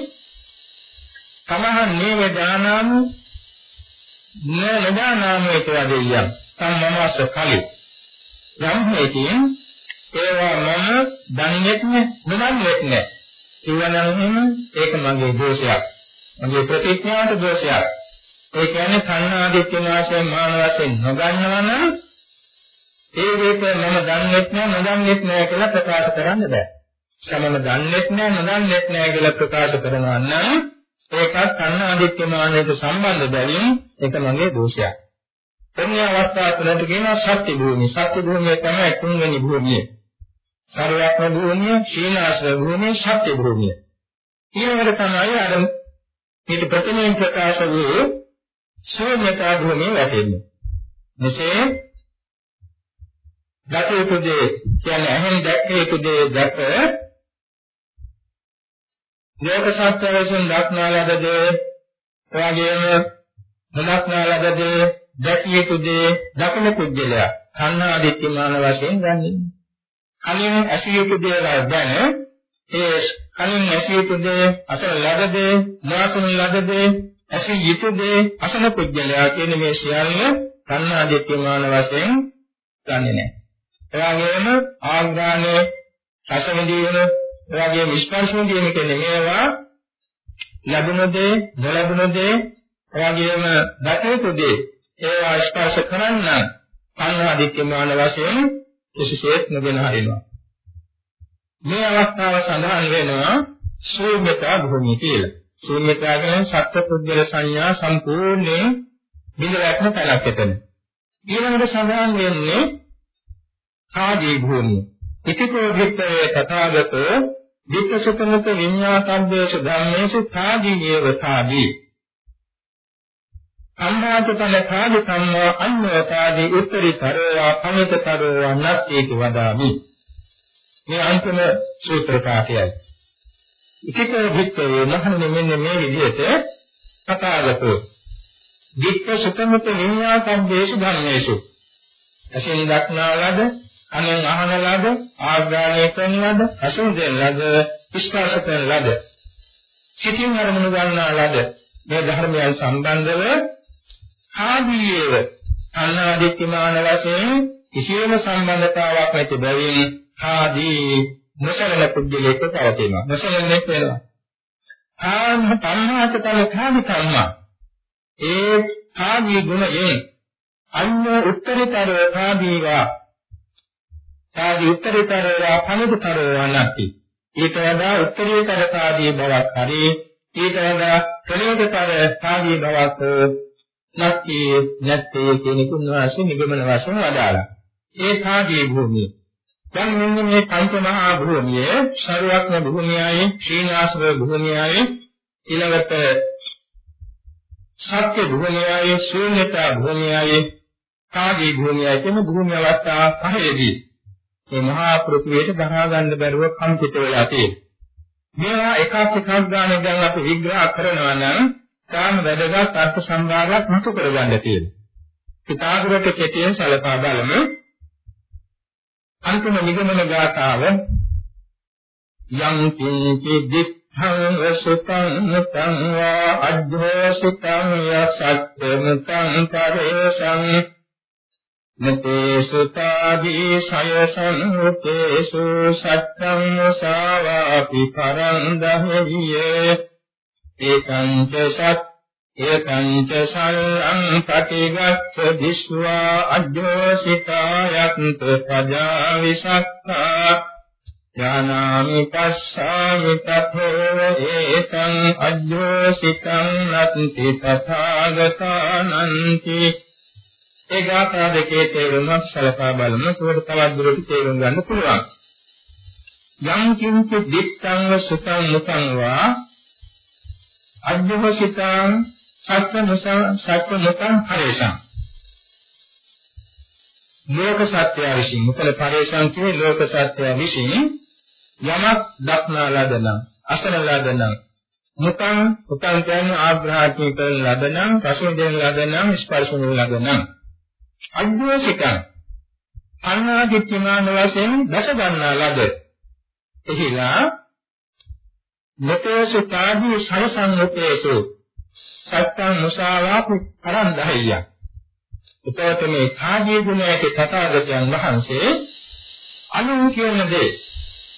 තමහන් නේව දානාම නේදානාමයේ කියදෙයියන් සම්මනස කලි යම් හේතින් ඒවා මම දන්නේත් නෑ නොදන්නේත් නෑ කියවනම් ඒක මගේ දෝෂයක් මගේ ප්‍රතිඥාට දෝෂයක් ඒ කියන්නේ කන්නාදිත්‍ය වාසයෙන් මාන වශයෙන් නොගන්නවා නම් ඒ වේක මම දන්නේත් නෑ නොදන්නේත් නෑ කියලා ප්‍රකාශ කරන්න බෑ සමම දන්නේත් නෑ නොදන්නේත් නෑ කියලා ප්‍රකාශ කරනවා නම් ඒකත් කන්නාදිත්‍යමානයට සම්බන්ධ බැවින් ඒක මගේ දෝෂයක්. එන්නේ අවස්ථාව තුනට කියනවා සත්‍ය භූමිය. සත්‍ය භූමිය තමයි තුන්වෙනි භූමිය. සර්වඥ භූමිය, ශීලාශ්‍ර භූමිය, සත්‍ය භූමිය. ඊළඟට තමයි අර මේක ප්‍රථමයෙන් ප්‍රකාශ වූ ශූන්‍යතා භූමිය වැටෙන්නේ. මෙසේ දක යුතු දේ කියන්නේ ඇහෙන් දැක්ක යුතු දේ දැක ලෝක සත්‍ය වශයෙන් දක්නා ලද දේ එවාගේම නොදක්නා ලද දේ දැකිය යුතු දේ දකුණු කුජලයා කන්නා දිට්ඨිමාන වශයෙන් ගන්නේ කලින් ඇසිය යුතු දේවල් දැන ඒ කලින් ඇසිය යුතු දේ අසන ලද දේ නොඅසන ලද දේ ඇසිය යුතු දේ අසන පුජ්‍යලයා කියන මේ සියල්ල කන්නාදිත්‍යමාන වශයෙන් ගන්නෙ නැහැ. ඒ වගේම ආග්‍රාණය රස විඳින ඒ වගේම ස්පර්ශ විඳින කියන්නේ මේවා ලැබුණ දේ නොලැබුණ දේ ඒ වගේම දකිත දේ ඒවා ස්පර්ශ කරන්න කන්නාදිත්‍යමාන වශයෙන් කිසිසේත් නොගෙන හරිනවා. මේ අවස්ථාව සඳහන් වෙනවා ශූන්‍යතා භූමිය කියලා. ශූන්‍යතා කියන්නේ සත්‍ය පුද්ගල සංඥා සම්පූර්ණයෙන් බිඳවැටෙන තැනක් එතන. ඊළඟට සඳහන් වෙන්නේ කාදී භූමිය. ඉතිකෝ විත්තේ තථාගතෝ විත්තසතමත විඤ්ඤාතබ්බේස ධම්මේසු කාදී ඒව කාදී. අම්මාතතල කාදී සම්මා අන්නෝතාදී උත්තරීතරවා පමිතතරවා නත්තේති වදාමි. මේ අන්තිම සූත්‍ර පාඨයයි. ඉතිකෝ විත්තේ මහණෙනි මෙන්න මේ විදිහට තථාගතෝ විත්ත සුතමත විඤ්ඤාතබ්බේසු ධම්මේසු ඇසෙන් දක්නා ලද කනෙන් අහන ලද ආග්‍රහණය කරන ලද අසුන්දෙන් ලද ස්පර්ශ කරන ලද සිතින් අරමුණු ගන්නා ලද මේ ධර්මයන් සම්බන්ධව ආදීයව අනාදිත්‍යමාන වශයෙන් කිසියම් සම්බන්ධතාවක් නැති බැවින් ආදී නොසලන පුද්ගලයෙක් පවතිනවා. නොසලනෙක් වෙනවා. ආන්න තණ්හාචතල කාමි කර්ම. ඒ ආදී ගුණයෙන් අන්න උත්තරීතර ආදීවා. ආදී උත්තරීතරවා පණිතුතරවා නැති ඊට වඩා උත්තරීතර ආදී බවක් හරි ඊට වඩා ප්‍රණීතතර ආදී බවක් නැති නැත්තේ කියන කුණවාසි නිගමන වශයෙන් වදාලා ඒ ආදී භූමිය දැන් මෙන්න මේ පංච මහා භූමිය ශරුවක්ම භූමියයි ශ්‍රීනාසව භූමියයි ඊළඟට සත්‍ය භූමියයි ශූන්‍යතා භූමියයි කාදී භූමියයි කියන භූමි අවස්ථා පහේදී මේ මහා පෘථිවියට දරා ගන්න බැරුව කම්පිත වෙලා තියෙනවා. මේවා එකක් එකක් ගානේ දැන් අපි විග්‍රහ කරනවා නම් තාම වැදගත් අර්ථ සම්භාරයක් මතු කරගන්න තියෙනවා. පිටාගරට කෙටියෙන් සලකා බලමු. අන්තිම නිගමන ගාථාව යම් කිංචි දිත්තං වසුතං මුතං වා අද්ධෝසිතං යසත්ත මුතං පරේසං නතේසු තාදී සයසං උතේසු සත්තං සාවාපි පරං දහෙවියේ ඒකං ච සත් ඒකං ච සල්ලං පටිගච්ඡ දිස්වා අජ්ජෝසිකායන්ත පජා විසක්ඛා ඥානාමි පස්සාමි තථෝ ඒකං අජ්ජෝසිකං නත්ති තථාගතානන්ති ඒ ගාථා දෙකේ තේරුමක් සලකා බලමු. ඒකට තවත් දුරට තේරුම් ගන්න පුළුවන්. යම් කිංච දිත්තං සුතං මුතං වා අජ්ජවසිතං සත්‍ය මුසං සත්‍ය මුතං පරේෂං ලෝක සත්‍ය විශ්ින් මුතල පරේෂං කියන්නේ ලෝක සත්‍ය විශ්ින් යමක් දක්නා ලදනම් අසන ලදනම් මුතං උතං කියන්නේ ආග්‍රහණය කරන ලදනම් රසයෙන් දෙන ලදනම් ස්පර්ශන ලදනම් අද්වෝසිකං අනාදිත්‍යමාන වශයෙන් දස ගන්නා ලද. එහිලා නතේසු කාදී සරසංගතේසු සත්තං මුසාවාපි පරන්දහయ్య උතෝත මේ කාදී ගුණයේ තථාගතයන් වහන්සේ අනුන් කියන දේ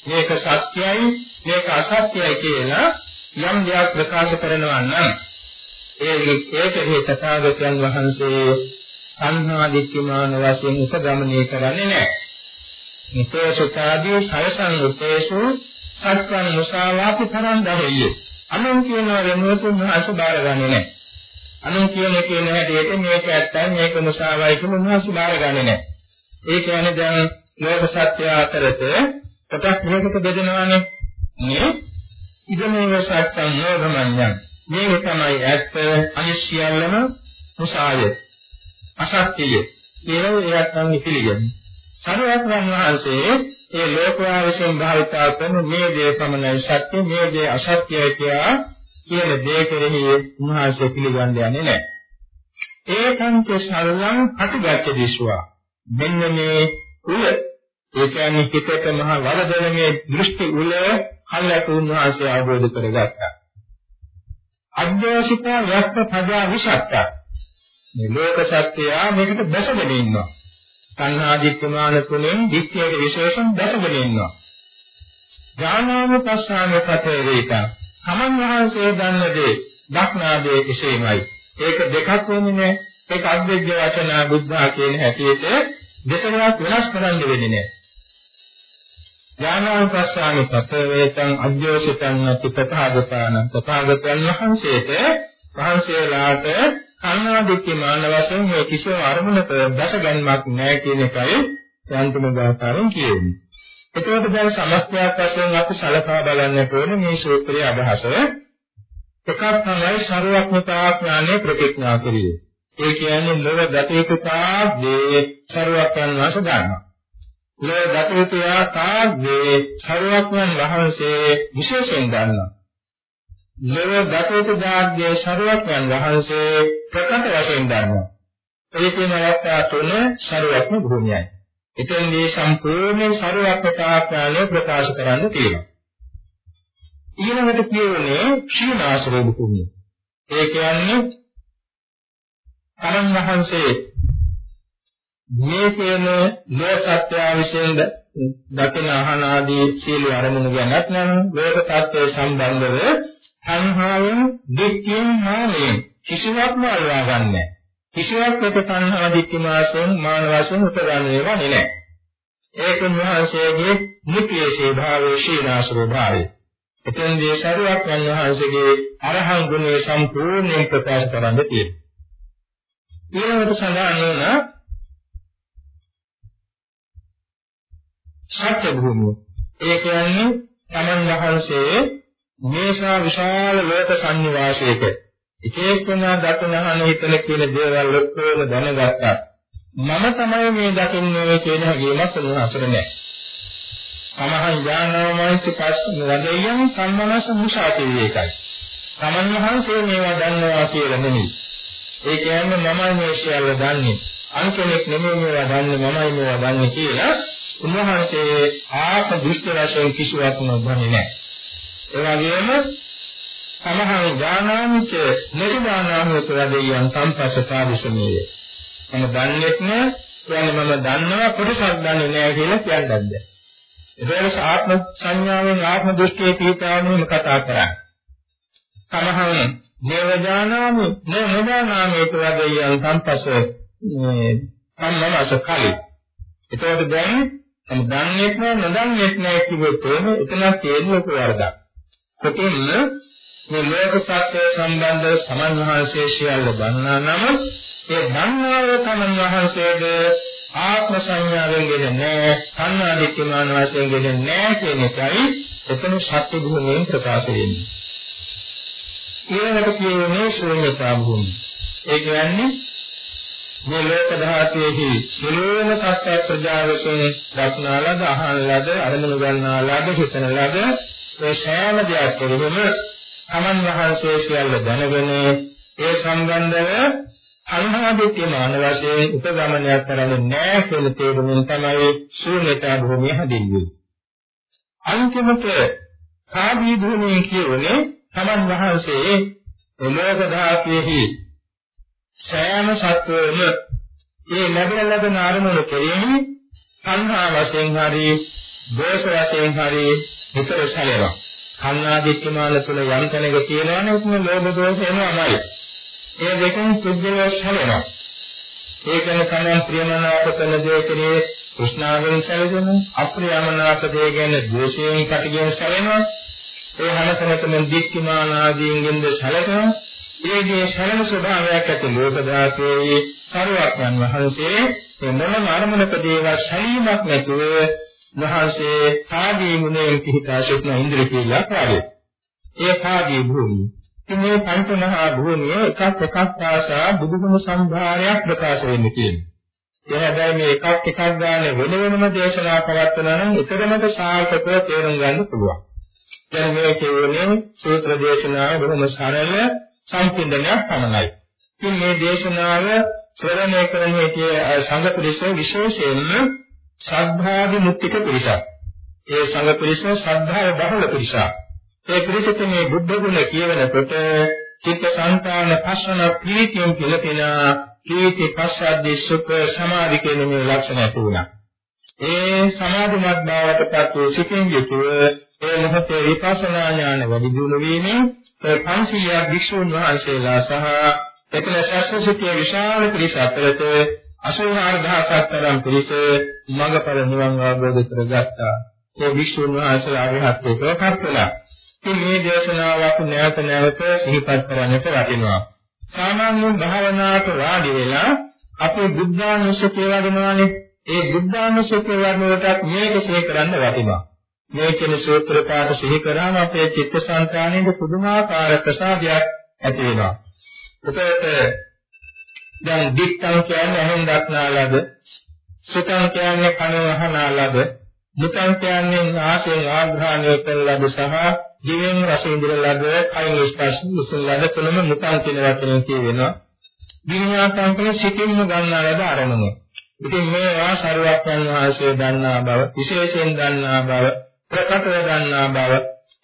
මේක සත්‍යයි මේක අසත්‍යයි කියලා යම් දෙයක් ප්‍රකාශ කරනවා නම් ඒ ඒකේ තථාගතයන් වහන්සේ සංහා දිට්ඨිමාන වශයෙන් උපගමනය කරන්නේ නැහැ. නිතේසුතාදී සයසං උපේසු සත්‍යං මුසාවාපි තරං දහෙය. අනුන් කියන වෙනුවතුන් අසුබාරගන්නේ නැහැ. අනුන් කියන කියන හැටියට මේක ඇත්තයි මේක මුසාවයි කියලා උන්වහන්සේ බාරගන්නේ නැහැ. ඒ කියන්නේ දැන් ලෝක සත්‍ය අතරත කොටස් දෙකකට බෙදෙනවානේ. මේ ඉදමේව සත්‍යං නෝධමඤ්ඤං. මේක තමයි ඇත්ත අනිශ්චයල්ලම මුසාවේ. අසත්‍යය කියලා ඒවත් නම් පිළිගන්නේ. සරුවත්යන් වහන්සේ ඒ ලෝකවා විසින් භාවිතා කරන මේ දේ පමණයි සත්‍ය මේ දේ අසත්‍යයි කියලා කියන දේ කෙරෙහි උන්වහන්සේ පිළිගන්නේ නැහැ. ඒකංච සල්ලං අටිගච්ඡ දිස්වා මෙන්න මේ උල ඒ කියන්නේ හිතට මහ වරදලමේ දෘෂ්ටි උල කල්ලාතු උන්වහන්සේ අවබෝධ කරගත්තා. අද්වේශිකා යක්ත පදා විසත්තා. මේ ලෝක සත්‍යය මේකට බැසගෙන ඉන්නවා. සංහාදිත්‍යමාන තුනෙන් දික්කයට විශේෂයෙන් බැසගෙන ඉන්නවා. ඥානාව පස්සාම කතේ වේතා. තමන් වහන්සේ දන්න දේ දක්නා දේ එසේමයි. ඒක දෙකක් වෙන්නේ නැහැ. ඒක අද්විද්‍ය වචන බුද්ධා කියන හැටියට දෙකක් වෙනස් කරන්න වෙන්නේ නැහැ. ඥානාව පස්සාම කතේ වේතං අද්‍යෝෂිතං අති තථාගතාන තථාගතයන් වහන්සේට වහන්සේලාට සංනාදිත්‍ය මාන වශයෙන් මේ කිසිම අරමුණක දැසගැන්මක් නැහැ කියන එකයි යන්තුම ගාථාවෙන් කියෙන්නේ. එතකොට දැන් සමස්තයක් වශයෙන් අපි සලකා බලන්නට ඕනේ මේ සූත්‍රයේ අදහස. එකක් තමයි ਸਰවඥතා ඥානෙ ප්‍රතිඥා කිරීම. ඒ කියන්නේ ලොව දතේකතා දේ ਸਰවඥන් වාස ගන්නවා. ලොව දතේකතා දේ ਸਰවඥන් වහන්සේ විශේෂයෙන් ගන්නවා. මෙව දකෝත දාග්ගේ සරුවක්යන් වහන්සේ ප්‍රකට වශයෙන් දන්නවා. ඒ කියන අවස්ථා තුන සරුවක්ම භූමියයි. එතෙන් මේ සම්පූර්ණ සරුවක්තාකාරය ප්‍රකාශ කරන්න තියෙනවා. ඊළඟට කියන්නේ ක්ෂීණාශ්‍රය භූමිය. ඒ කියන්නේ කරන් වහන්සේ මේ කියන ලෝක සත්‍ය විශේෂ දකින අහන ආදී සියලු අරමුණු ගැනත් නම් ලෝක සත්‍ය සම්බන්ධව සංහාවෙන් දෙක්කින් මානෙන් කිසිවක්ම අල්වා ගන්නෑ. කිසිවක් එක තණ්හා දිට්ඨි මාසයෙන් මාන වශයෙන් උපදන්නේ නැහැ. ඒක උන්වහන්සේගේ නිත්‍යයේ භාවයේ ශීලාශ්‍රෝ භාවය. එතෙන්දී සරුවක් වහන්සේගේ අරහන් ගුණය සම්පූර්ණයෙන් ප්‍රකාශ කරන්න තියෙනවා. ඊළඟට සඳහන් වන සත්‍ය භූමිය. ඒ කියන්නේ තමන් වහන්සේ මේසා විශාල ලෝක සංනිවාසයක එක එක්කෙනා දකිනහන හිතන කියන දේවල් ඔක්කොම දැනගත්තා. මම තමයි මේ දකින්නේ කියන හැඟීමක් උන්වහන්සේට නැහැ. සමහන් ඥානවමයිත් පස් වදෙයන් සම්මනස මුසාති වේකයි. තමන් වහන්සේ මේවා දන්නවා කියලා නෙමෙයි. ඒ කියන්නේ මමයි මේ සියල්ල දන්නේ. අන් කෙනෙක් නෙමෙයි මේවා දන්නේ මමයි මේවා දන්නේ කියලා උන්වහන්සේ ආත්ම දෘෂ්ටි වශයෙන් කිසිවක් නොබන්නේ නැහැ. ඒ වගේම සමහර ඥානාමිච නිර්වාණාමිත රදෙයන් සම්පස්සපාදිසමේ. මම දන්නේත් නෑ, කියන්නේ මම දන්නවා කොටසක් දන්නේ නෑ කියලා කියන්නත් බෑ. ඒකවල ආත්ම සංඥාවෙන් ආත්ම දෘෂ්ටියේ පිටාවෙම කතා කරන්නේ. සමහර නේවජානාමි නේවජානාමිත රදෙයන් සම්පස්ස මේ සම්මනස කලි. ඒතකොට දැන් මම දන්නේත් නෑ නොදන්නේත් නෑ කිව්වොත් එතන තියෙන ලොකු වරදක්. කොටින්ම මේ ලෝක සත්‍ය සම්බන්ධව සමන් වහන්සේ සියල්ල දන්නා නම් ඒ දන්නාව තමන් වහන්සේද ආත්ම සංඥාවෙන් ගෙදන්නේ සංනාදිත්‍යමාන වශයෙන් ගෙදන්නේ කියන එකයි එතන සත්‍ය භූමියෙන් ප්‍රකාශ වෙන්නේ. ඊළඟට කියන්නේ ශූන්‍යතා භූමිය. ඒ කියන්නේ මේ ලෝක ධාතුවේහි සියලුම සත්‍ය ප්‍රජාවසෙන් දක්නාලද අහනලද අරමුණු ගන්නාලද හිතනලද ඒ සෑම දෙයක් කෙරෙහිම තමන් වහන්සේ සියල්ල දැනගෙන ඒ සම්බන්ධව අල්හාදිත්‍ය මාන වශයෙන් උපගමනයක් කරන්නේ නැහැ කියන තේරුමින් තමයි ශූන්‍යතා භූමිය හැදෙන්නේ. අන්තිමට කාදී භූමිය කියන්නේ තමන් වහන්සේ ලෝක ධාතුවේහි සෑම සත්වයම ඒ ලැබෙන ලැබෙන අරමුණු කෙරෙහි සංහා වශයෙන් හරි දෝෂ වශයෙන් හරි හිතේ සැලෙනවා. කන්නාදිත්‍යමාන තුල යම් තැනක තියෙනවනේ උතුම් ලෝභ දෝෂ එනවාමයි. ඒ දෙකෙන් සුද්ධව සැලෙනවා. ඒකන කමෙන් ප්‍රියමනාප කරන දේ කෙරේ කෘෂ්ණාවෙන් සැලෙන අප්‍රියමනාප දේ ගැන ද්වේෂයෙන් කටගෙන සැලෙනවා. ඒ හැමතැනකම දික්කමාන ආදීන්ගෙන්ද සැලෙනවා. ඒගේ සැලෙන ස්වභාවයක් ඇති ලෝක ධාතුවේ සරුවක්යන් වහන්සේ මොනම අරමුණක දේව සැලීමක් නැතුව වහන්සේ කාදී ගුණයෙන් පිහිටා සිටින ඉන්ද්‍රිය කියලා කාර්යය. ඒ කාදී භූමිය. ඉතින් මේ පංච මහා භූමිය එකක් එකක් පාසා බුදුගුණ සම්භාරයක් ප්‍රකාශ වෙන්නේ කියන්නේ. ඒ හැබැයි මේ එකක් එකක් ගන්න වෙන වෙනම දේශනා පවත්වනවා නම් ඊතරමක සාර්ථකව තේරුම් ගන්න පුළුවන්. දැන් මේ කියන්නේ සූත්‍ර දේශනාව බොහොම සරල සම්පූර්ණයක් පමණයි. ඉතින් මේ දේශනාව ශ්‍රවණය කරන විට සංඝ පිරිස විශේෂයෙන්ම ශ්‍රද්ධාදි මුක්තික පිරිසක්. ඒ සංඝ පිරිස ශ්‍රද්ධාව බහුල පිරිසක්. ඒ පිරිසට මේ බුද්ධ ගුණ කියවනකොට චිත්ත සංතාන පස්සන ප්‍රීතියෙන් පිළිපින ප්‍රීති පස්සද්දී සුඛ සමාධි කියන මේ ලක්ෂණ ඇති වුණා. ඒ සමාධිමත් බවට පත් වූ සිතින් යුතුව ඒ මොහොතේ විපස්සනා ඥාන වැඩි දියුණු වීමෙන් 500ක් භික්ෂුන් වහන්සේලා සහ එතන ශාස්ත්‍රසිතිය විශාල පිරිස අතරත 84000ක් තරම් පිරිස මඟපර නිවන් අවබෝධ කරගත්තා. ඒ භික්ෂුන් වහන්සේලා අරහත්ත්වයට පත් වුණා. ඉතින් මේ දේශනාවක් නැවත නැවත සිහිපත් කරන්නට වටිනවා. සාමාන්‍ය භාවනාවට වාඩි වෙලා අපේ බුද්ධානුස්සතිය වඩනවානේ. ඒ බුද්ධානුස්සතිය වඩනකොටත් මේක සිහි කරන්න වටිනවා. මේ කියන සූත්‍ර පාඨ සිහි කරාම අපේ චිත්තසංතානයේ පුදුමාකාර ප්‍රසාදයක් ඇති වෙනවා. එතකොට දැන් දිත්තං කියන්නේ අහෙන් දක්නා ලද සුතං කියන්නේ කන වහනා ලද මුතං කියන්නේ ආසයෙන් ආග්‍රහණය කරන ලද සහ දිවෙන් රස විඳින ලද කයින් ස්පර්ශ විසල ලද තුනම මුතං කියන වචනයෙන් කියවෙනවා විඤ්ඤාතං කියන සිතින්ම ගන්නා ලද අරමුණ. ඉතින් මේවා සරුවක්යන් වහන්සේ දන්නා බව විශේෂයෙන් දන්නා බව ප්‍රකටව දන්නා බව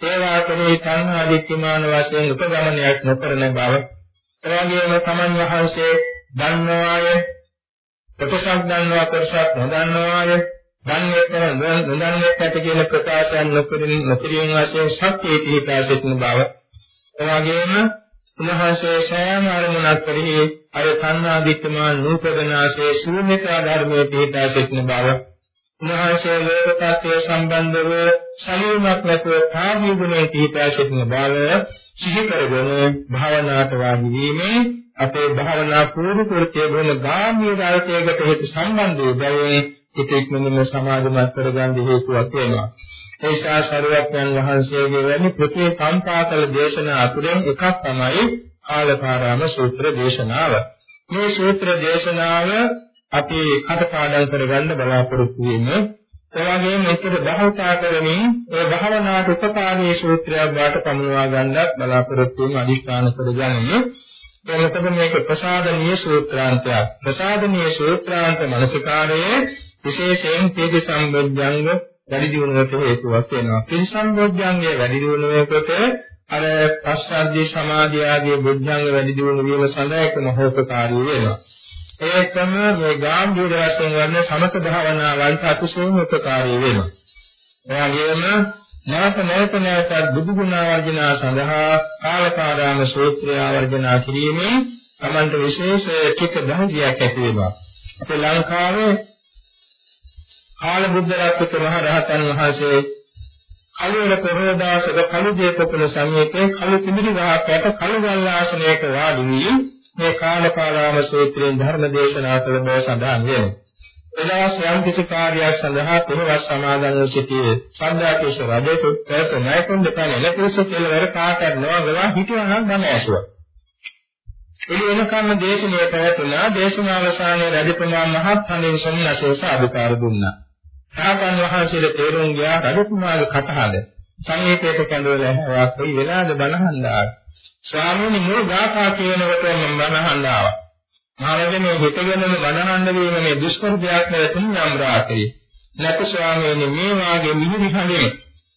ඒවා කෙරෙහි සංහා දිට්ඨිමාන වශයෙන් උපගමනයක් නොකරන බව එවැගේම තමන් වහන්සේ දන්නවාය. කොටසක් දන්නවා කොටසක් නොදන්නවාය. දන්නේ නැහැ නොදන්නේ නැති කියන ප්‍රකාශයන් නොකරින් නොකිරීම වශයෙන් සත්‍යයේ පිහිටා සිටින බව එවාගෙම උන්වහන්සේ සෑම අරමුණක් කෙරෙහි අර තණ්හා දිට්ඨමාන නූපදනාසේ ශූන්‍යතා ධර්මයේ පිහිටා සිටින බව. උන්වහන්සේ ලෝක tattya සම්බන්ධව සලීමක් නැතුව කාර්ය ගුණයේ පිහිටා සිටින බව සිහි කරගෙන භාවනාවට වාඩි වීමේ අපේ භාවනා පුරුදු කෘත්‍ය බොහොම ගාම්‍ය දායකයකට හේතු සම්බන්ධ වූ බැවින් හිත ඉක්මනින්ම සමාධිමත් කරගන්න හේතුවක් වෙනවා. ඒ නිසා සරුවත්යන් වහන්සේගේ වැනි ප්‍රතිකම්පාකල දේශනා අතුරෙන් එකක් තමයි ආලපාරාම සූත්‍ර දේශනාව. මේ සූත්‍ර දේශනාව අපි කටපාඩම් කරගන්න බලාපොරොත්තු වෙන්නේ එවැගේම එකට බහවතා කරමින් ඒ භාවනාවට උපකාරී සූත්‍රයක් වාට පමුණවා ගන්නත් බලාපොරොත්තු වෙන අධිෂ්ඨාන කරගන්නේ එතකොට මේක ප්‍රසාදනීය සූත්‍රාන්තයක්. ප්‍රසාදනීය සූත්‍රාන්ත මනසිකාරයේ විශේෂයෙන් තේජ සම්බොධ්‍යංග වැඩි දියුණුවට හේතුවක් වෙනවා. තේජ සම්බොධ්‍යංගයේ වැඩි දියුණුවකට අර පස්සද්ධි සමාධිය ආදී බුද්ධංග වැඩි දියුණු වීම සඳහා එක මහෝපකාරී වෙනවා. ඒකම මේ ගාම්භීර වශයෙන් වර්ණ සමත භාවනාවන්ට අතිශයින් උපකාරී වෙනවා. එයාගෙම නැවත නැවත නැවතත් බුදු ගුණ වර්ජනා සඳහා කාලකාරාම සූත්‍රය වර්ජනා කිරීමෙන් තමන්ට විශේෂ ටික දහදියක් ඇති වෙනවා. අපේ ලංකාවේ කාල බුද්ධ රත්නක මහ රහතන් වහන්සේ කලුවල පොරෝදාසක කලු දීපකුල සමීපේ කලු තිමිරි ගහකට කලු ගල් ආසනයක වාඩි වී මේ කාලකාරාම සූත්‍රයෙන් ධර්ම දේශනා කළ බව සඳහන් වෙනවා. එදවස් යම් කිසි කාර්යයක් සඳහා පෙරවස් සමාදන්ව සිටියේ. සම්දාකේශ රජෙකු පැත නායකුන් දෙපළ එලෙකස කෙලවර කාටත් නොවගලා හිටියා නම් ධන ඇසුවා. එළි වෙනකම් දේශනාව පැවැතුණා. දේශනාව අවසානයේ රජතුමා මහත් හඬින් සොම්නසේස අධිකාර දුන්නා. රාතන් වහන්සේට තේරුම් ගියා රජතුමාගේ කටහඬ. සංගීතයට කැඳවලා හැවා කොයි වෙලාවද බණහන්දා ස්වාමීනි මුල් ගාථා කියනකොට මම බණහන්දාවා මහරජනේ හිතගෙනම බණහන්න වීම මේ දුෂ්කර දෙයක් නෙවෙයි යම් රාත්‍රී. නැත ස්වාමීනි මේ වාගේ මිහිරි හඬින්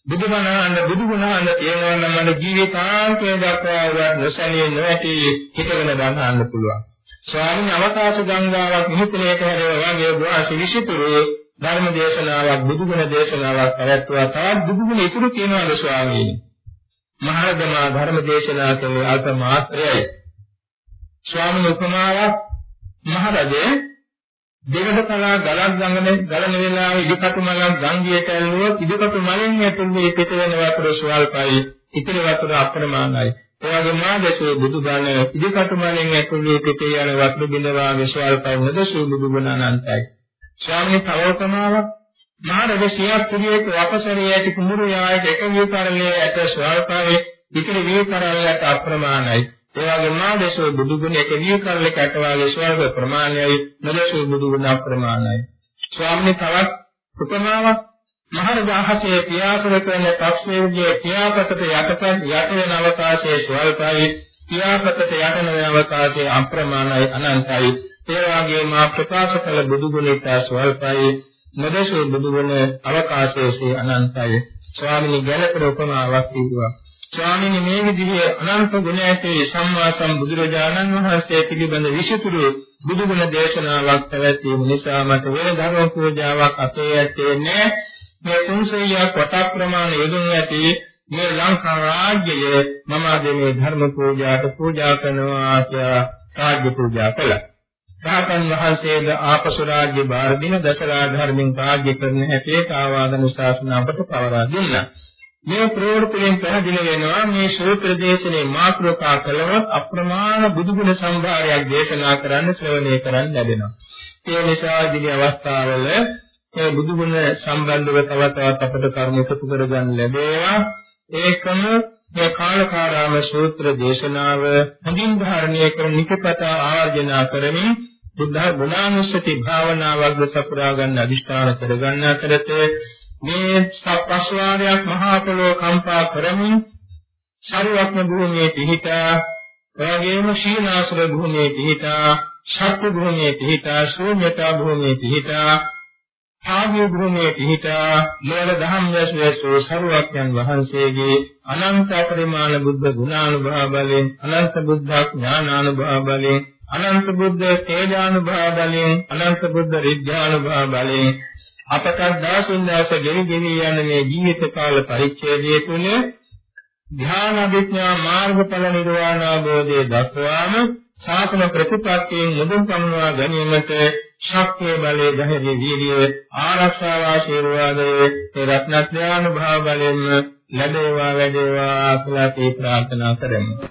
බුදුබණහන්න බුදුගුණහන්න කියනවා නම් මට ජීවිතාන්තය දක්වා වත් නොසැලී නොඇති හිතගෙන බණහන්න පුළුවන්. ස්වාමීන් අවකාශ ගංගාවක් මිහිතලයට හැරෙවා වගේ වාසි විසිතුරු ධර්ම දේශනාවක් බුදුගුණ දේශනාවක් පැවැත්වුවා තවත් බුදුගුණ ඉතුරු කියනවාද ස්වාමීනි. මහරජමා ධර්ම දේශනා කළේ අල්ප මාත්‍රයයි. ස්වාමීන් උපමාවක් මහරජේ දෙවඩ කලා ගලක් ගඟන ගලන වේලාවේ ඉදිකටු මලක් ගංගියට ඇල්ලුවොත් ඉදිකටු මලෙන් ඇතුළේ පිට වෙන වතුර ස්වල්පයි ඉතිරි වතුර අප්‍රමාණයි. ඒ වගේ මාදසෝ බුදුබණ ඉදිකටු මලෙන් ඇතුළේ පිට යන වතුර බිඳවා විශ්වල්පයි නදසෝ බුදුබණ අනන්තයි. ස්වාමීන් තවෝපමාවක් මහරජ සියක් කුලියක වපසරිය ඇති කුඹුරු යායක එක විතරලේ ඇත ස්වල්පයි ඉතිරි විතරලයට අප්‍රමාණයි. ඒ වගේම මාදේශෝ බුදු ගුණ එක විය කරලක අටවාගේ ස්වර්ග ප්‍රමාණයයි නදේශෝ බුදු ගුණ අප්‍රමාණයි. ස්වාමීන් තවත් උපමාවක් මහරජාහසේ පියාසර කරන පස්මේගේ පියාපතට යටපත් යට වෙන අවකාශයේ ස්වල්පයි පියාපතට යට වෙන අවකාශයේ අප්‍රමාණයි අනන්තයි. ඒ වගේම ප්‍රකාශ කළ බුදු ගුණිත ස්වල්පයි නොදසෝ බුදුගුණ අවකාශයේ අනන්තයි ස්වාමීනි ගැලපෙන උපමාවක් කිව්වා ස්වාමීනි මේ විදිහේ අනන්ත ගුණ ඇති සම්මා සම්බුදුරජාණන් වහන්සේ පිළිබඳ විශේෂතුරු බුදුගුණ දේශනාවක් පැවැත්වීම නිසා මට වෙන ධර්ම පූජාවක් අපේ ඇත්තේ නැහැ මේ තුන්සෙයියක් වටක් ප්‍රමාණ යෙදුණු ඇති මේ ලංකා රාජ්‍යය මම අද මේ ධර්ම පූජාට පූජා කරනවා කියලා රාජ්‍ය පූජා කළා. රාතන් වහන්සේද ආපසු රාජ්‍ය බාර දින දසරා ධර්මෙන් රාජ්‍ය කරන හැටියට ආවාදන ශාසන අපට පවරා දුන්නා. මේ ප්‍රවෘත්තියෙන් පැහැදිලි වෙනවා මේ සූත්‍ර දේශනේ මාතෘකා කළවත් අප්‍රමාණ බුදුගුණ සම්භාරයක් දේශනා කරන්න ශ්‍රවණය කරන්න ලැබෙනවා. ඒ නිසා ඉදිරි අවස්ථාවල මේ බුදුගුණ සම්බන්ධව තව තවත් අපට කර්ම එකතු කරගන්න ලැබේවා. ඒකම මේ කාලකාරාම සූත්‍ර දේශනාව හඳින් ධාරණය කරන නිකපතා ආවර්ජනා කරමින් බුද්ධ ගුණානුස්සති භාවනාවක් සපුරා ගන්න අදිෂ්ඨාන කරගන්න අතරතේ මේ සප්පස්වාරයක් මහා පොළොව කම්පා කරමින් ශරීරත්ම භූමියේ පිහිටා එවැගේම ශීනාසර භූමියේ පිහිටා ශක්ති භූමියේ පිහිටා ශූන්‍යතා භූමියේ පිහිටා ආග්‍ය භූමියේ පිහිටා ලෝල දහම් යසෝ සරුවක්යන් වහන්සේගේ අනන්ත පරිමාණ බුද්ධ ගුණානුභව බලයෙන් අනන්ත බුද්ධ ඥානානුභව බලයෙන් අනන්ත බුද්ධ තේජානුභව බලයෙන් අනන්ත බුද්ධ රිද්ධානුභව බලයෙන් අපට දාසින් දාස ගෙවි ගෙවි යන මේ ජීවිත කාල පරිච්ඡේදයේ තුල ධ්‍යාන අභිඥා මාර්ගඵල නිර්වාණ අවබෝධය දක්වාම ශාසන ප්‍රතිපත්තියෙන් මුදුන් පමුණවා ගැනීමට ශක්තිය බලය ධෛර්ය වීර්යය ආරක්ෂාව ආශිර්වාදයේ රත්නඥාන භාව බලයෙන් ලැබේවා වැඩේවා කියලා අපි ප්‍රාර්ථනා කරමු.